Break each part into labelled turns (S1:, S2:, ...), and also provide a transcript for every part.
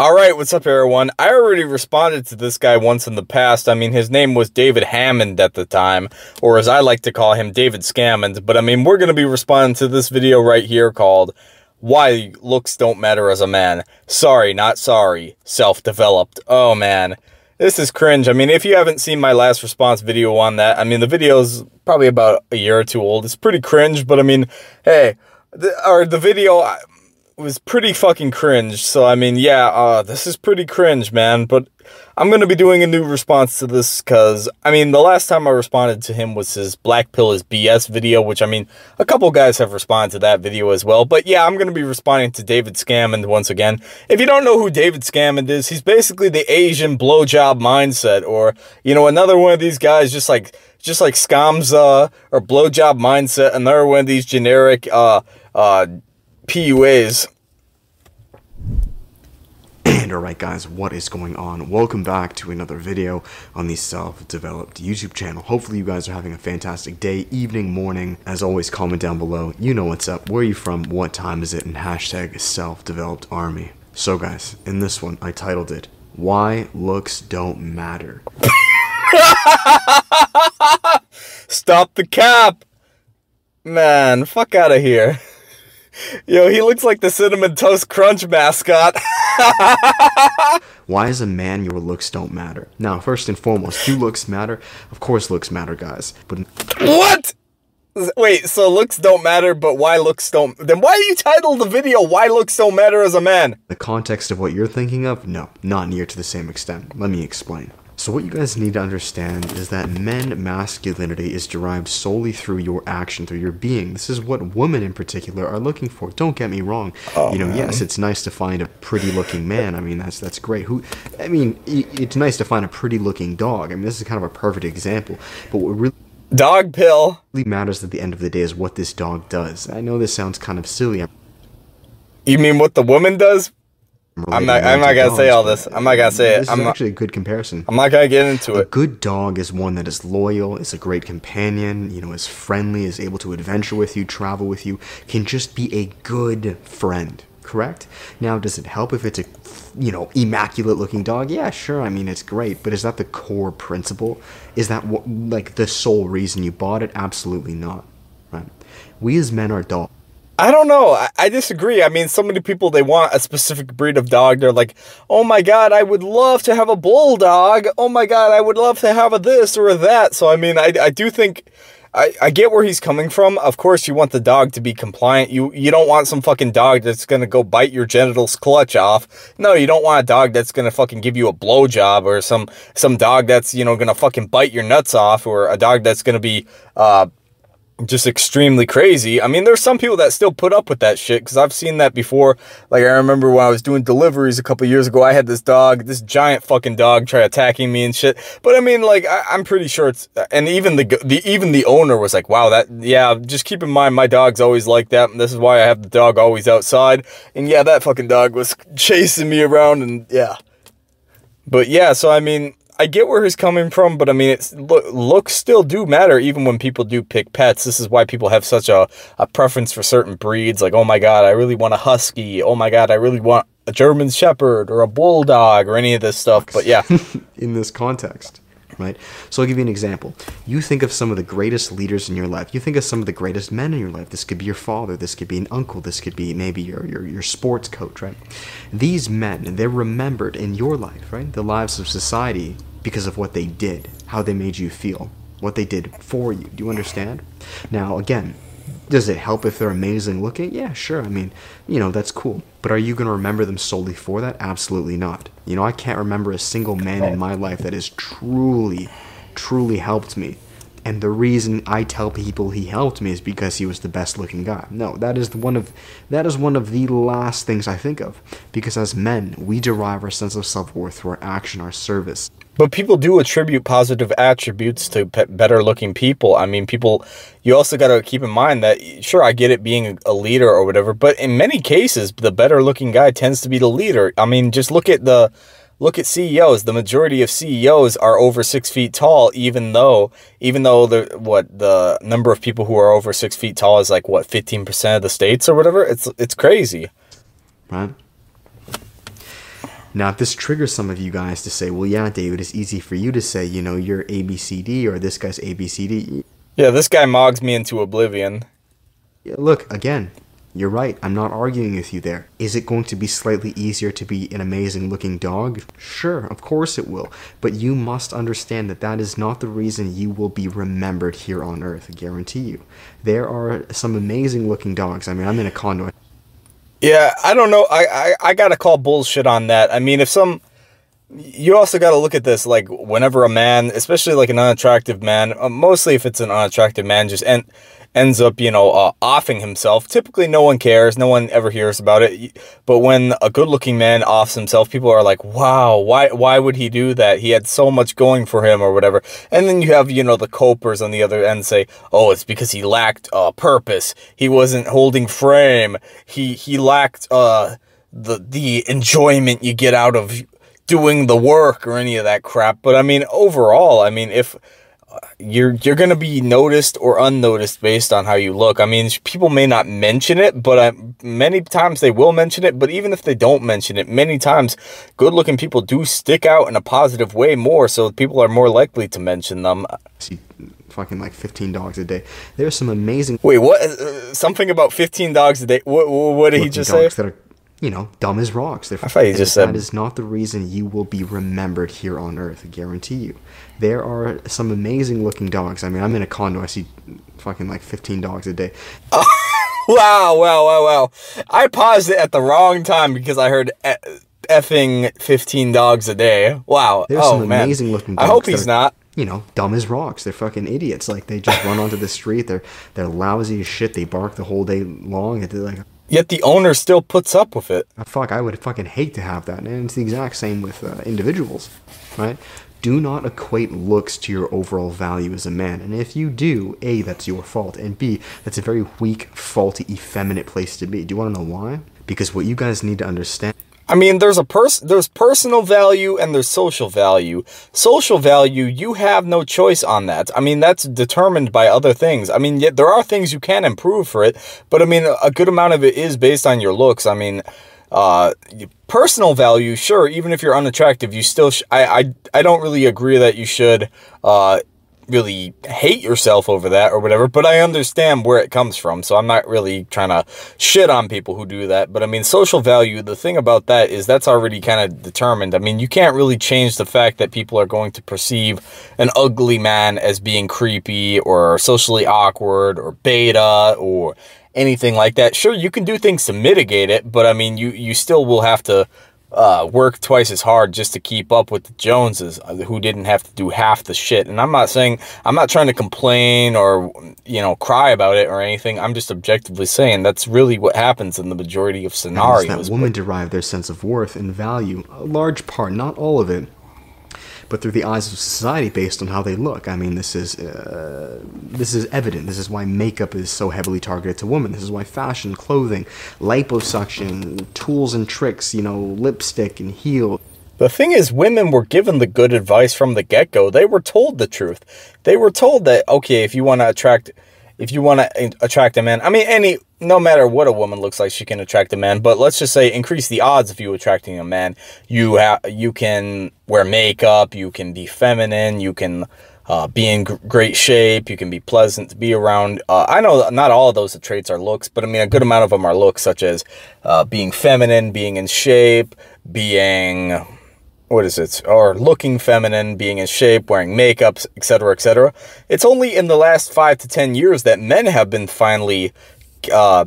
S1: All right, what's up, everyone? I already responded to this guy once in the past. I mean, his name was David Hammond at the time, or as I like to call him, David Scammond. But I mean, we're going to be responding to this video right here called Why Looks Don't Matter as a Man. Sorry, not sorry. Self-developed. Oh, man. This is cringe. I mean, if you haven't seen my last response video on that, I mean, the video is probably about a year or two old. It's pretty cringe, but I mean, hey, the, or the video, was pretty fucking cringe. So, I mean, yeah, uh, this is pretty cringe, man. But I'm going to be doing a new response to this because, I mean, the last time I responded to him was his Black Pill is BS video, which, I mean, a couple guys have responded to that video as well. But yeah, I'm going to be responding to David Scammond once again. If you don't know who David Scammond is, he's basically the Asian blowjob mindset or, you know, another one of these guys just like, just like Scamza or blowjob mindset, another one of these generic, uh, uh, PUAs.
S2: And alright guys, what is going on? Welcome back to another video on the self-developed YouTube channel. Hopefully you guys are having a fantastic day, evening, morning. As always, comment down below. You know what's up, where are you from, what time is it, and hashtag self-developed army. So guys, in this one, I titled it, Why Looks Don't Matter.
S1: Stop the cap! Man, fuck out of here. Yo, he looks like the Cinnamon Toast Crunch mascot.
S2: Why as a man your looks don't matter? Now, first and foremost, do looks matter? Of course looks matter, guys. But
S1: What? Wait, so looks don't matter, but why looks don't... Then why you title the video, Why Looks Don't Matter as a Man?
S2: The context of what you're thinking of? No, not near to the same extent. Let me explain. So what you guys need to understand is that men masculinity is derived solely through your action, through your being. This is what women in particular are looking for. Don't get me wrong. Oh, you know, man. yes, it's nice to find a pretty looking man. I mean, that's that's great. Who I mean, it's nice to find a pretty looking dog. I mean, this is kind of a perfect example. But what really
S1: dog pill
S2: really matters at the end of the day is what this dog does. I know this sounds kind of silly.
S1: You mean what the woman does? I'm not. I'm not gonna say all this. I'm not gonna say
S2: it.
S1: I'm
S2: actually a good comparison.
S1: I'm not gonna get into
S2: a
S1: it.
S2: A good dog is one that is loyal, is a great companion. You know, is friendly, is able to adventure with you, travel with you, can just be a good friend. Correct. Now, does it help if it's a, you know, immaculate looking dog? Yeah, sure. I mean, it's great, but is that the core principle? Is that what, like the sole reason you bought it? Absolutely not. Right. We as men are dogs.
S1: I don't know. I, I, disagree. I mean, so many people, they want a specific breed of dog. They're like, oh my God, I would love to have a bulldog. Oh my God, I would love to have a this or a that. So, I mean, I, I do think, I, I get where he's coming from. Of course, you want the dog to be compliant. You, you don't want some fucking dog that's going to go bite your genitals clutch off. No, you don't want a dog that's going to fucking give you a blowjob or some, some dog that's, you know, going to fucking bite your nuts off or a dog that's going to be, uh, just extremely crazy. I mean, there's some people that still put up with that shit because I've seen that before. Like, I remember when I was doing deliveries a couple years ago, I had this dog, this giant fucking dog try attacking me and shit. But I mean, like, I, am pretty sure it's, and even the, the, even the owner was like, wow, that, yeah, just keep in mind, my dog's always like that. And this is why I have the dog always outside. And yeah, that fucking dog was chasing me around and yeah. But yeah, so I mean, I get where he's coming from, but I mean, it's look, looks still do matter even when people do pick pets. This is why people have such a, a preference for certain breeds. Like, oh my God, I really want a husky. Oh my God, I really want a German Shepherd or a Bulldog or any of this stuff. But yeah.
S2: In this context right? So I'll give you an example. You think of some of the greatest leaders in your life. You think of some of the greatest men in your life. This could be your father. This could be an uncle. This could be maybe your, your, your sports coach, right? These men, they're remembered in your life, right? The lives of society because of what they did, how they made you feel, what they did for you. Do you understand? Now, again, does it help if they're amazing looking? Yeah, sure. I mean, you know, that's cool. But are you going to remember them solely for that? Absolutely not. You know, I can't remember a single man in my life that has truly, truly helped me and the reason I tell people he helped me is because he was the best looking guy. No, that is one of that is one of the last things I think of because as men, we derive our sense of self-worth through our action, our service.
S1: But people do attribute positive attributes to better looking people. I mean, people, you also got to keep in mind that, sure, I get it being a leader or whatever, but in many cases, the better looking guy tends to be the leader. I mean, just look at the, look at CEOs. The majority of CEOs are over six feet tall, even though, even though the, what, the number of people who are over six feet tall is like, what, 15% of the states or whatever? It's, it's crazy.
S2: Right. Now, if this triggers some of you guys to say, well, yeah, David, it's easy for you to say, you know, you're ABCD or this guy's ABCD.
S1: Yeah, this guy mogs me into oblivion.
S2: Yeah, look, again, you're right. I'm not arguing with you there. Is it going to be slightly easier to be an amazing looking dog? Sure, of course it will. But you must understand that that is not the reason you will be remembered here on Earth, I guarantee you. There are some amazing looking dogs. I mean, I'm in a condo.
S1: Yeah, I don't know. I, I, I gotta call bullshit on that. I mean, if some you also got to look at this like whenever a man especially like an unattractive man uh, mostly if it's an unattractive man just and ends up, you know, uh, offing himself. Typically, no one cares. No one ever hears about it. But when a good-looking man offs himself, people are like, wow, why, why would he do that? He had so much going for him or whatever. And then you have, you know, the copers on the other end say, oh, it's because he lacked uh, purpose. He wasn't holding frame. He, he lacked uh, the, the enjoyment you get out of doing the work or any of that crap. But I mean, overall, I mean, if you're you're going to be noticed or unnoticed based on how you look. I mean, people may not mention it, but uh, many times they will mention it. But even if they don't mention it, many times good-looking people do stick out in a positive way more, so people are more likely to mention them.
S2: See, fucking like 15 dogs a day. There's some amazing.
S1: Wait, what? Uh, something about 15 dogs a day? What? What did he just say? That are
S2: you know, dumb as rocks.
S1: They're, I thought you just said
S2: that is not the reason you will be remembered here on Earth. I guarantee you. There are some amazing looking dogs. I mean, I'm in a condo. I see fucking like 15 dogs a day.
S1: Oh, wow, wow, wow, wow! I paused it at the wrong time because I heard effing 15 dogs a day. Wow.
S2: There's
S1: oh,
S2: some
S1: man.
S2: amazing looking dogs.
S1: I hope he's not
S2: you know, dumb as rocks. They're fucking idiots. Like they just run onto the street. They're they're lousy as shit. They bark the whole day long. They're like
S1: Yet the owner still puts up with it.
S2: Fuck, I would fucking hate to have that. And it's the exact same with uh, individuals, right? Do not equate looks to your overall value as a man. And if you do, A, that's your fault. And B, that's a very weak, faulty, effeminate place to be. Do you want to know why? Because what you guys need to understand
S1: I mean, there's a person, there's personal value and there's social value. Social value, you have no choice on that. I mean, that's determined by other things. I mean, yet there are things you can improve for it, but I mean, a good amount of it is based on your looks. I mean, uh, personal value, sure, even if you're unattractive, you still, I, I, I don't really agree that you should, uh, really hate yourself over that or whatever, but I understand where it comes from. So I'm not really trying to shit on people who do that. But I mean, social value, the thing about that is that's already kind of determined. I mean, you can't really change the fact that people are going to perceive an ugly man as being creepy or socially awkward or beta or anything like that. Sure, you can do things to mitigate it, but I mean, you, you still will have to uh, work twice as hard just to keep up with the Joneses uh, who didn't have to do half the shit. And I'm not saying, I'm not trying to complain or, you know, cry about it or anything. I'm just objectively saying that's really what happens in the majority of scenarios.
S2: That women derive their sense of worth and value, a large part, not all of it, but through the eyes of society based on how they look. I mean, this is uh, this is evident. This is why makeup is so heavily targeted to women. This is why fashion, clothing, liposuction, tools and tricks, you know, lipstick and heel.
S1: The thing is, women were given the good advice from the get-go. They were told the truth. They were told that, okay, if you want to attract if you want to attract a man, I mean, any, no matter what a woman looks like, she can attract a man. But let's just say increase the odds of you attracting a man. You have, you can wear makeup, you can be feminine, you can uh, be in great shape, you can be pleasant to be around. Uh, I know not all of those traits are looks, but I mean, a good amount of them are looks, such as uh, being feminine, being in shape, being what is it, or looking feminine, being in shape, wearing makeup, etc., etc. It's only in the last five to ten years that men have been finally uh,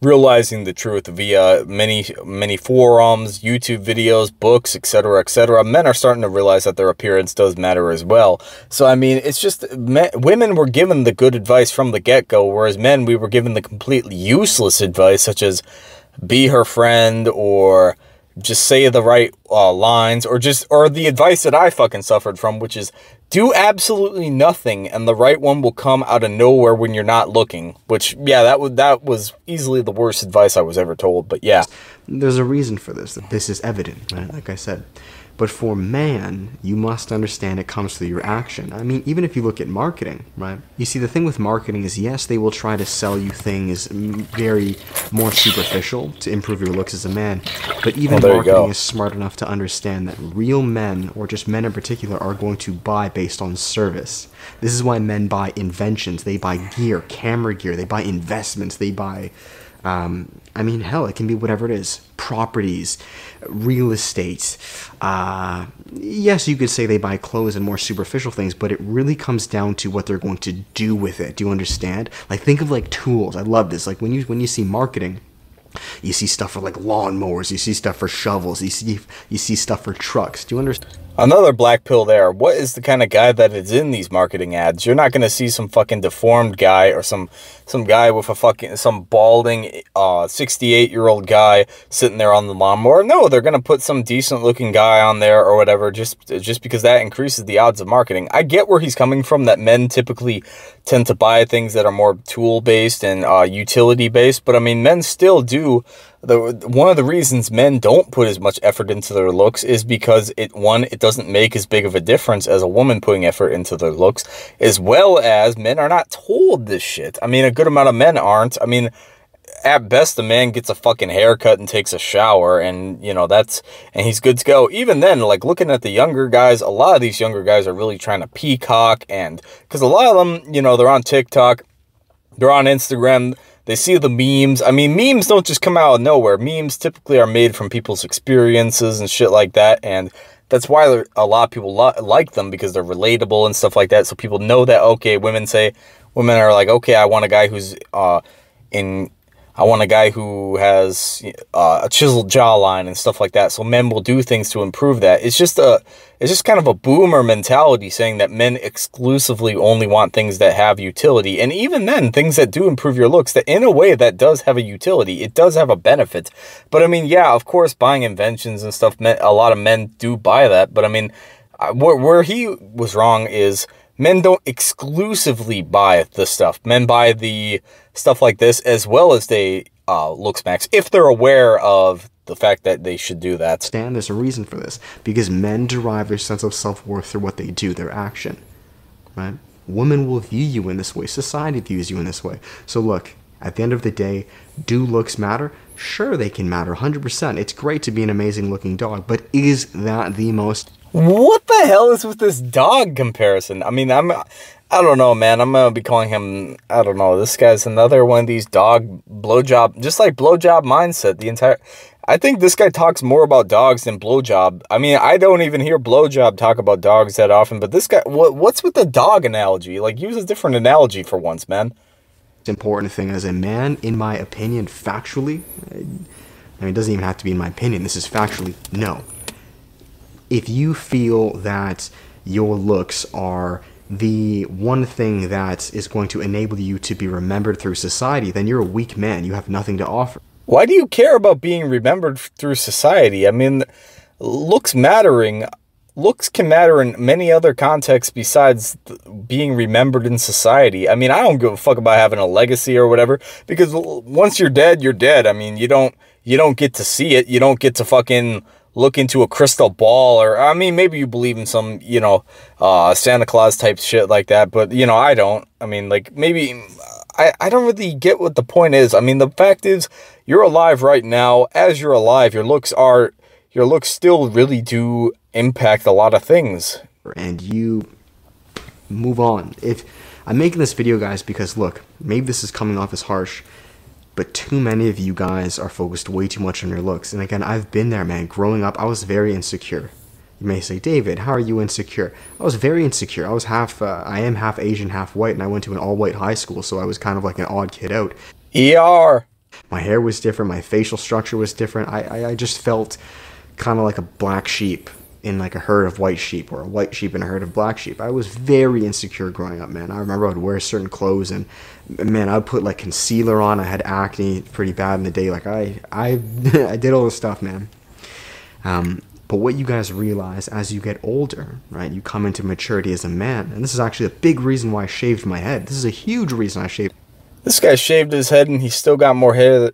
S1: realizing the truth via many, many forums, YouTube videos, books, etc., etc. Men are starting to realize that their appearance does matter as well. So, I mean, it's just men, women were given the good advice from the get-go, whereas men, we were given the completely useless advice, such as be her friend or just say the right uh, lines or just or the advice that I fucking suffered from which is do absolutely nothing and the right one will come out of nowhere when you're not looking which yeah that would that was easily the worst advice i was ever told but yeah.
S2: There's a reason for this that this is evident right? Like i said but for man, you must understand it comes through your action. I mean, even if you look at marketing, right? You see, the thing with marketing is yes, they will try to sell you things very more superficial to improve your looks as a man. But even marketing is smart enough to understand that real men, or just men in particular, are going to buy based on service. This is why men buy inventions, they buy gear, camera gear, they buy investments, they buy um, I mean, hell, it can be whatever it is properties, real estate. Uh, yes, you could say they buy clothes and more superficial things, but it really comes down to what they're going to do with it. Do you understand? Like, think of like tools. I love this. Like, when you, when you see marketing, you see stuff for like lawnmowers, you see stuff for shovels, you see, you see stuff for trucks. Do you understand?
S1: Another black pill there. What is the kind of guy that is in these marketing ads? You're not going to see some fucking deformed guy or some some guy with a fucking some balding uh 68 year old guy sitting there on the lawnmower. No, they're going to put some decent looking guy on there or whatever just just because that increases the odds of marketing. I get where he's coming from that men typically tend to buy things that are more tool based and uh, utility based, but I mean men still do the one of the reasons men don't put as much effort into their looks is because it one it doesn't make as big of a difference as a woman putting effort into their looks as well as men are not told this shit. I mean a good amount of men aren't. I mean at best a man gets a fucking haircut and takes a shower and you know that's and he's good to go. Even then like looking at the younger guys a lot of these younger guys are really trying to peacock and because a lot of them you know they're on tiktok they're on instagram they see the memes. I mean, memes don't just come out of nowhere. Memes typically are made from people's experiences and shit like that. And that's why a lot of people like them because they're relatable and stuff like that. So people know that, okay, women say, women are like, okay, I want a guy who's uh, in I want a guy who has uh, a chiseled jawline and stuff like that. So men will do things to improve that. It's just a, it's just kind of a boomer mentality saying that men exclusively only want things that have utility. And even then, things that do improve your looks, that in a way that does have a utility. It does have a benefit. But I mean, yeah, of course, buying inventions and stuff, a lot of men do buy that. But I mean, where, where he was wrong is men don't exclusively buy the stuff. Men buy the stuff like this, as well as they uh, looks max, if they're aware of the fact that they should do that.
S2: Stand, there's a reason for this. Because men derive their sense of self-worth through what they do, their action. Right? Women will view you in this way. Society views you in this way. So look, at the end of the day, do looks matter? Sure, they can matter, 100%. It's great to be an amazing looking dog, but is that the most...
S1: What the hell is with this dog comparison? I mean, I'm I don't know, man. I'm gonna be calling him. I don't know. This guy's another one of these dog blowjob, just like blowjob mindset. The entire. I think this guy talks more about dogs than blowjob. I mean, I don't even hear blowjob talk about dogs that often. But this guy, what what's with the dog analogy? Like, use a different analogy for once, man.
S2: It's important thing as a man, in my opinion, factually. I mean, it doesn't even have to be in my opinion. This is factually no. If you feel that your looks are the one thing that is going to enable you to be remembered through society, then you're a weak man. You have nothing to offer.
S1: Why do you care about being remembered through society? I mean, looks mattering, looks can matter in many other contexts besides being remembered in society. I mean, I don't give a fuck about having a legacy or whatever, because once you're dead, you're dead. I mean, you don't, you don't get to see it. You don't get to fucking look into a crystal ball or I mean maybe you believe in some you know uh Santa Claus type shit like that but you know I don't. I mean like maybe I, I don't really get what the point is. I mean the fact is you're alive right now. As you're alive your looks are your looks still really do impact a lot of things.
S2: And you move on. If I'm making this video guys because look maybe this is coming off as harsh but too many of you guys are focused way too much on your looks. And again, I've been there, man. Growing up, I was very insecure. You may say, David, how are you insecure? I was very insecure. I was half, uh, I am half Asian, half white, and I went to an all-white high school, so I was kind of like an odd kid out.
S1: ER.
S2: My hair was different. My facial structure was different. I, I, I just felt kind of like a black sheep in like a herd of white sheep or a white sheep in a herd of black sheep. I was very insecure growing up, man. I remember I'd wear certain clothes and man, I'd put like concealer on. I had acne pretty bad in the day. Like I, I, I did all this stuff, man. Um, But what you guys realize as you get older, right? You come into maturity as a man. And this is actually a big reason why I shaved my head. This is a huge reason I shaved.
S1: This guy shaved his head and he still got more hair.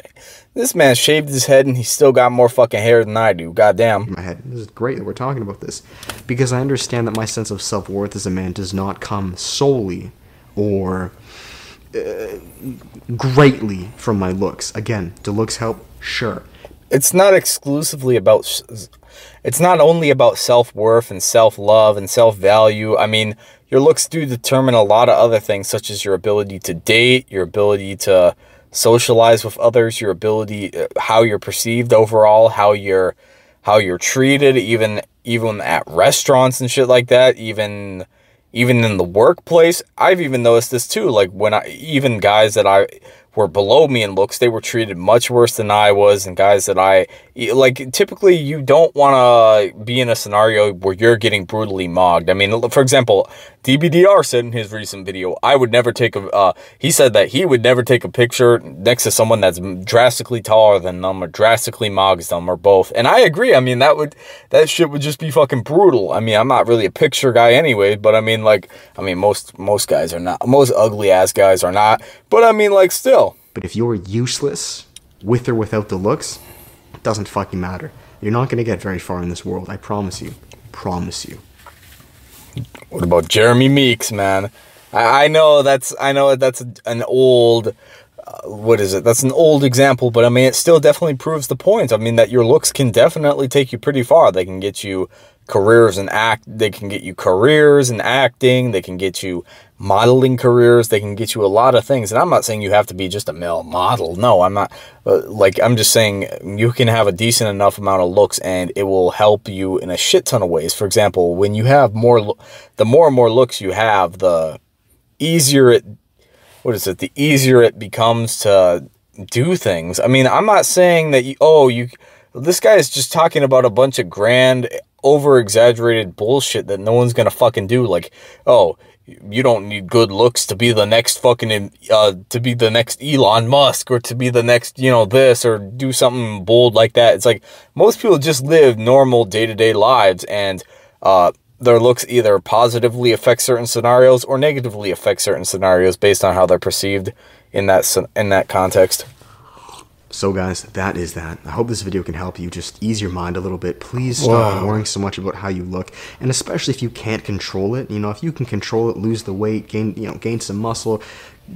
S1: This man shaved his head and he still got more fucking hair than I do. Goddamn.
S2: My head. This is great that we're talking about this because I understand that my sense of self worth as a man does not come solely or uh, greatly from my looks. Again, do looks help? Sure.
S1: It's not exclusively about. It's not only about self worth and self love and self value. I mean, your looks do determine a lot of other things, such as your ability to date, your ability to socialize with others, your ability, uh, how you're perceived overall, how you're, how you're treated, even even at restaurants and shit like that, even even in the workplace. I've even noticed this too. Like when I even guys that I were below me in looks, they were treated much worse than I was. And guys that I, like, typically you don't want to be in a scenario where you're getting brutally mogged. I mean, for example, DBDR said in his recent video, I would never take a, uh, he said that he would never take a picture next to someone that's drastically taller than them or drastically mogs them or both. And I agree. I mean, that would, that shit would just be fucking brutal. I mean, I'm not really a picture guy anyway, but I mean, like, I mean, most, most guys are not, most ugly ass guys are not, but I mean, like, still,
S2: but if you're useless, with or without the looks, it doesn't fucking matter. You're not going to get very far in this world. I promise you. Promise you.
S1: What about Jeremy Meeks, man? I, I know that's I know that's an old uh, what is it? That's an old example, but I mean, it still definitely proves the point. I mean, that your looks can definitely take you pretty far. They can get you careers and act. They can get you careers in acting. They can get you modeling careers. They can get you a lot of things. And I'm not saying you have to be just a male model. No, I'm not. Uh, like, I'm just saying you can have a decent enough amount of looks and it will help you in a shit ton of ways. For example, when you have more, the more and more looks you have, the easier it, what is it? The easier it becomes to do things. I mean, I'm not saying that you, oh, you, this guy is just talking about a bunch of grand over exaggerated bullshit that no one's gonna fucking do. Like, oh, you don't need good looks to be the next fucking, uh, to be the next Elon Musk or to be the next, you know, this or do something bold like that. It's like most people just live normal day to day lives and, uh, their looks either positively affect certain scenarios or negatively affect certain scenarios based on how they're perceived in that, in that context.
S2: So guys, that is that. I hope this video can help you just ease your mind a little bit. Please stop wow. worrying so much about how you look, and especially if you can't control it. You know, if you can control it, lose the weight, gain, you know, gain some muscle,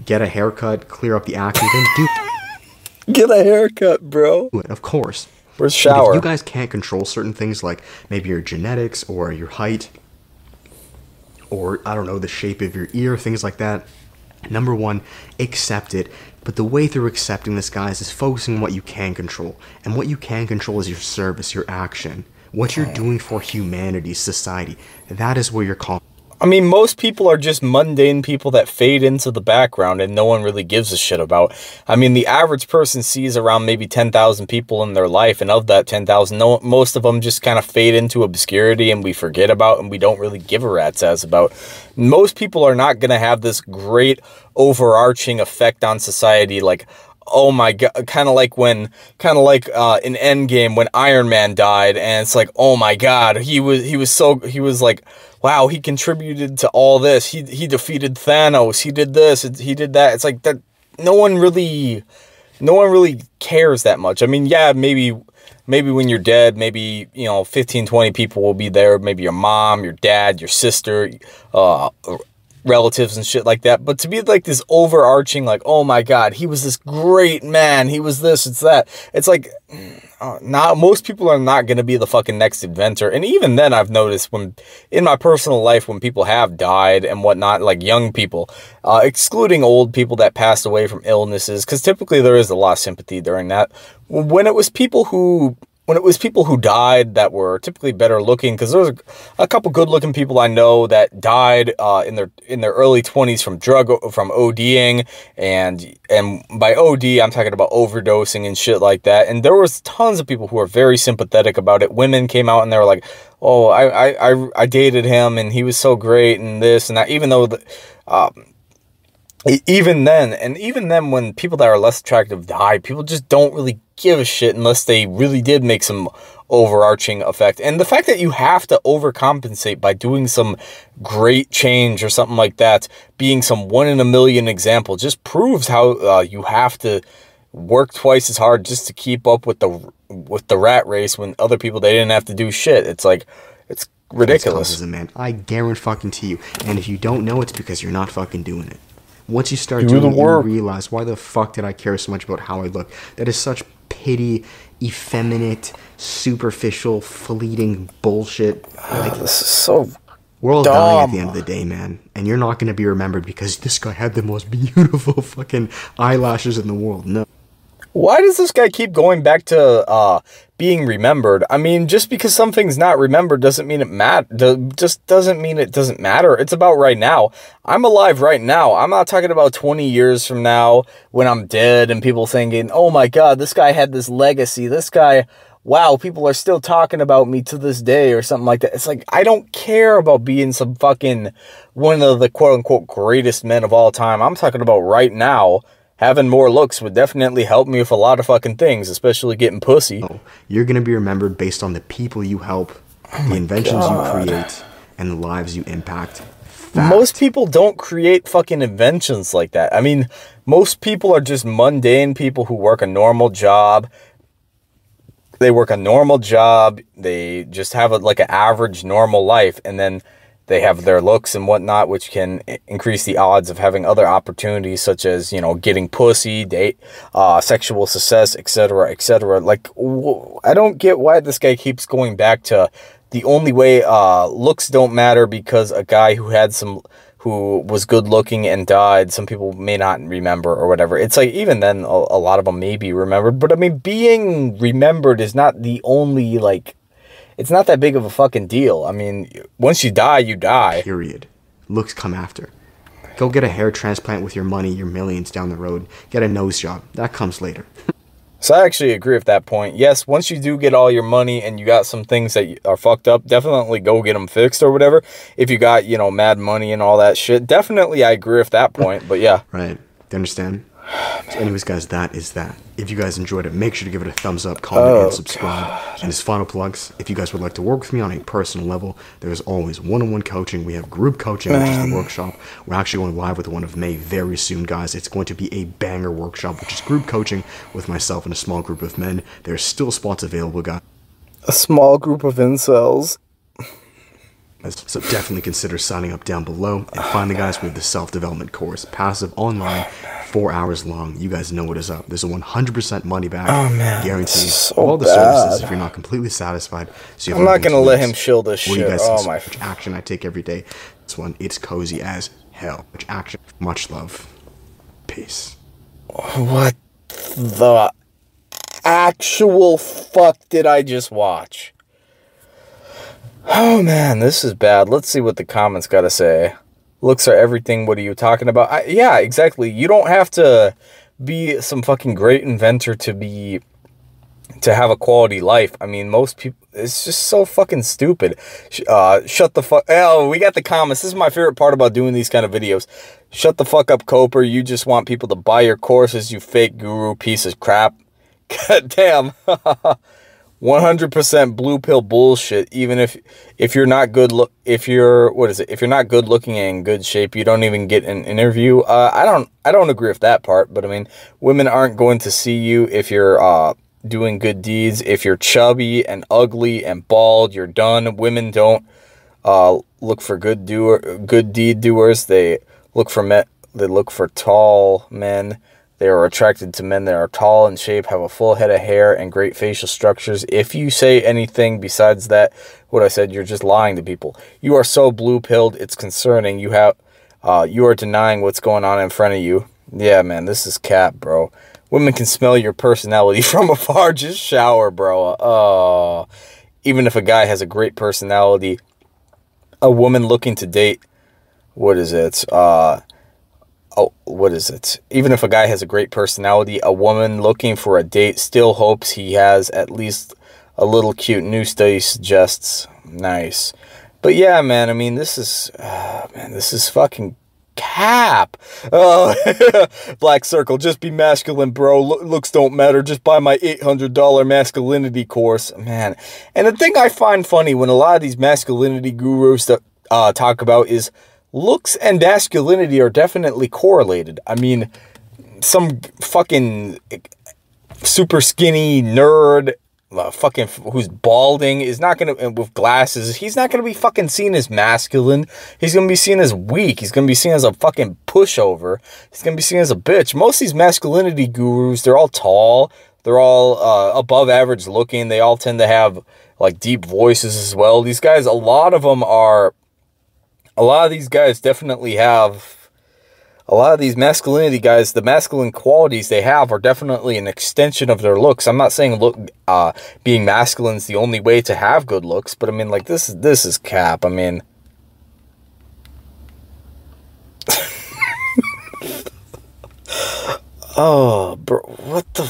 S2: get a haircut, clear up the acne, then do
S1: Get a haircut, bro.
S2: Of course.
S1: Where's shower?
S2: if you guys can't control certain things like maybe your genetics or your height or I don't know, the shape of your ear, things like that, number one, accept it but the way through accepting this, guys, is focusing on what you can control. And what you can control is your service, your action, what you're doing for humanity, society. That is where you're called.
S1: I mean, most people are just mundane people that fade into the background and no one really gives a shit about. I mean, the average person sees around maybe 10,000 people in their life, and of that 10,000, no, most of them just kind of fade into obscurity and we forget about and we don't really give a rat's ass about. Most people are not going to have this great overarching effect on society like, oh my god, kind of like when, kind of like uh, in Endgame when Iron Man died, and it's like, oh my god, he was, he was so, he was like, wow, he contributed to all this. He he defeated Thanos. He did this. He did that. It's like that. No one really, no one really cares that much. I mean, yeah, maybe maybe when you're dead, maybe, you know, 15, 20 people will be there. Maybe your mom, your dad, your sister, uh, relatives and shit like that. But to be like this overarching, like, oh my God, he was this great man. He was this, it's that. It's like, uh, not most people are not going to be the fucking next inventor. And even then I've noticed when in my personal life, when people have died and whatnot, like young people, uh, excluding old people that passed away from illnesses, because typically there is a lot of sympathy during that. When it was people who when it was people who died that were typically better looking, because there's a, a, couple good looking people I know that died uh, in their in their early 20s from drug from ODing and and by OD I'm talking about overdosing and shit like that. And there was tons of people who were very sympathetic about it. Women came out and they were like, "Oh, I I I, dated him and he was so great and this and that." Even though the um, even then, and even then when people that are less attractive die, people just don't really give a shit unless they really did make some overarching effect. And the fact that you have to overcompensate by doing some great change or something like that, being some one in a million example, just proves how uh, you have to work twice as hard just to keep up with the with the rat race when other people they didn't have to do shit. It's like it's ridiculous.
S2: man. I guarantee fucking to you. And if you don't know, it's because you're not fucking doing it. Once you start do doing it, you realize why the fuck did I care so much about how I look? That is such petty, effeminate, superficial, fleeting bullshit.
S1: Ah, like this is so.
S2: We're all dumb. dying at the end of the day, man, and you're not going to be remembered because this guy had the most beautiful fucking eyelashes in the world. No.
S1: Why does this guy keep going back to uh, being remembered? I mean, just because something's not remembered doesn't mean it mat just doesn't mean it doesn't matter. It's about right now. I'm alive right now. I'm not talking about 20 years from now when I'm dead and people thinking, "Oh my god, this guy had this legacy. This guy wow, people are still talking about me to this day or something like that. It's like, I don't care about being some fucking one of the quote unquote greatest men of all time. I'm talking about right now having more looks would definitely help me with a lot of fucking things, especially getting pussy. Oh,
S2: you're going to be remembered based on the people you help, oh the inventions God. you create, and the lives you impact.
S1: Fact. Most people don't create fucking inventions like that. I mean, most people are just mundane people who work a normal job. They work a normal job. They just have a, like an average normal life. And then they have their looks and whatnot, which can increase the odds of having other opportunities, such as, you know, getting pussy, date, uh, sexual success, etc., etc. Like, I don't get why this guy keeps going back to the only way uh, looks don't matter because a guy who had some who was good looking and died, some people may not remember or whatever. It's like, even then, a, a lot of them may be remembered. But I mean, being remembered is not the only, like, it's not that big of a fucking deal. I mean, once you die, you die.
S2: Period. Looks come after. Go get a hair transplant with your money, your millions down the road. Get a nose job. That comes later.
S1: so I actually agree with that point. Yes, once you do get all your money and you got some things that are fucked up, definitely go get them fixed or whatever. If you got, you know, mad money and all that shit, definitely I agree with that point. But yeah.
S2: right. Do you understand? So anyways, guys, that is that. If you guys enjoyed it, make sure to give it a thumbs up, comment, oh, and subscribe. God. And as final plugs, if you guys would like to work with me on a personal level, there's always one-on-one coaching. We have group coaching, which is the workshop. We're actually going live with one of May very soon, guys. It's going to be a banger workshop, which is group coaching with myself and a small group of men. There's still spots available, guys.
S1: A small group of incels.
S2: So definitely consider signing up down below. And finally, guys, we have the self-development course, passive online, four hours long. You guys know what is up. There's a 100% money back
S1: oh, man,
S2: guarantee.
S1: So
S2: all the
S1: bad.
S2: services if you're not completely satisfied.
S1: So I'm not gonna let him shill this shit. You guys oh my!
S2: Which action I take every day. This one, it's cozy as hell. Which action? Much love. Peace.
S1: What the actual fuck did I just watch? Oh man, this is bad. Let's see what the comments got to say. Looks are everything. What are you talking about? I, yeah, exactly. You don't have to be some fucking great inventor to be to have a quality life. I mean, most people, it's just so fucking stupid. Uh, shut the fuck, oh, we got the comments. This is my favorite part about doing these kind of videos. Shut the fuck up, Coper. You just want people to buy your courses, you fake guru piece of crap. God damn. 100% blue pill bullshit even if if you're not good look if you're what is it if you're not good looking and in good shape you don't even get an interview. Uh, I don't I don't agree with that part but I mean women aren't going to see you if you're uh, doing good deeds. If you're chubby and ugly and bald you're done. Women don't uh, look for good doer good deed doers. They look for men they look for tall men they are attracted to men that are tall in shape, have a full head of hair, and great facial structures. If you say anything besides that, what I said, you're just lying to people. You are so blue-pilled, it's concerning. You have, uh, you are denying what's going on in front of you. Yeah, man, this is cap, bro. Women can smell your personality from afar. Just shower, bro. Oh, even if a guy has a great personality, a woman looking to date, what is it? Uh, oh, what is it? Even if a guy has a great personality, a woman looking for a date still hopes he has at least a little cute. New study suggests. Nice. But yeah, man, I mean, this is, uh, man, this is fucking cap. Oh, Black Circle, just be masculine, bro. Lo looks don't matter. Just buy my $800 masculinity course. Man. And the thing I find funny when a lot of these masculinity gurus that uh, talk about is looks and masculinity are definitely correlated. I mean, some fucking super skinny nerd uh, fucking who's balding is not gonna with glasses he's not gonna be fucking seen as masculine. He's gonna be seen as weak. He's gonna be seen as a fucking pushover. He's gonna be seen as a bitch. Most of these masculinity gurus they're all tall. They're all uh, above average looking. They all tend to have like deep voices as well. These guys a lot of them are a lot of these guys definitely have a lot of these masculinity guys, the masculine qualities they have are definitely an extension of their looks. I'm not saying look uh, being masculine is the only way to have good looks, but I mean like this is this is cap. I mean Oh, bro, what the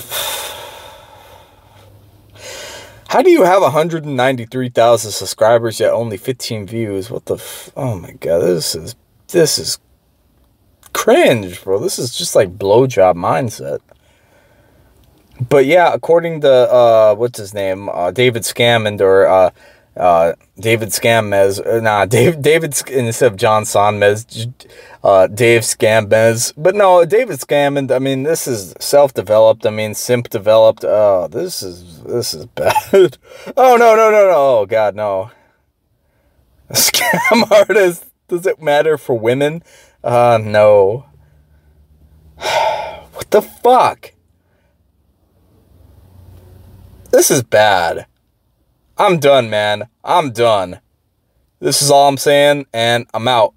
S1: How do you have 193,000 subscribers yet only 15 views? What the Oh my god, this is this is cringe, bro. This is just like blowjob mindset. But yeah, according to, uh, what's his name? Uh, David Scammond or, uh, uh, David Scammez, uh, nah, Dave, David, instead of John Sonmez, uh, Dave Scammez, but no, David Scammond, I mean, this is self-developed, I mean, simp-developed, oh, this is, this is bad, oh, no, no, no, no, oh, God, no, scam artist, does it matter for women? Uh, no. what the fuck? This is bad. I'm done, man. I'm done. This is all I'm saying, and I'm out.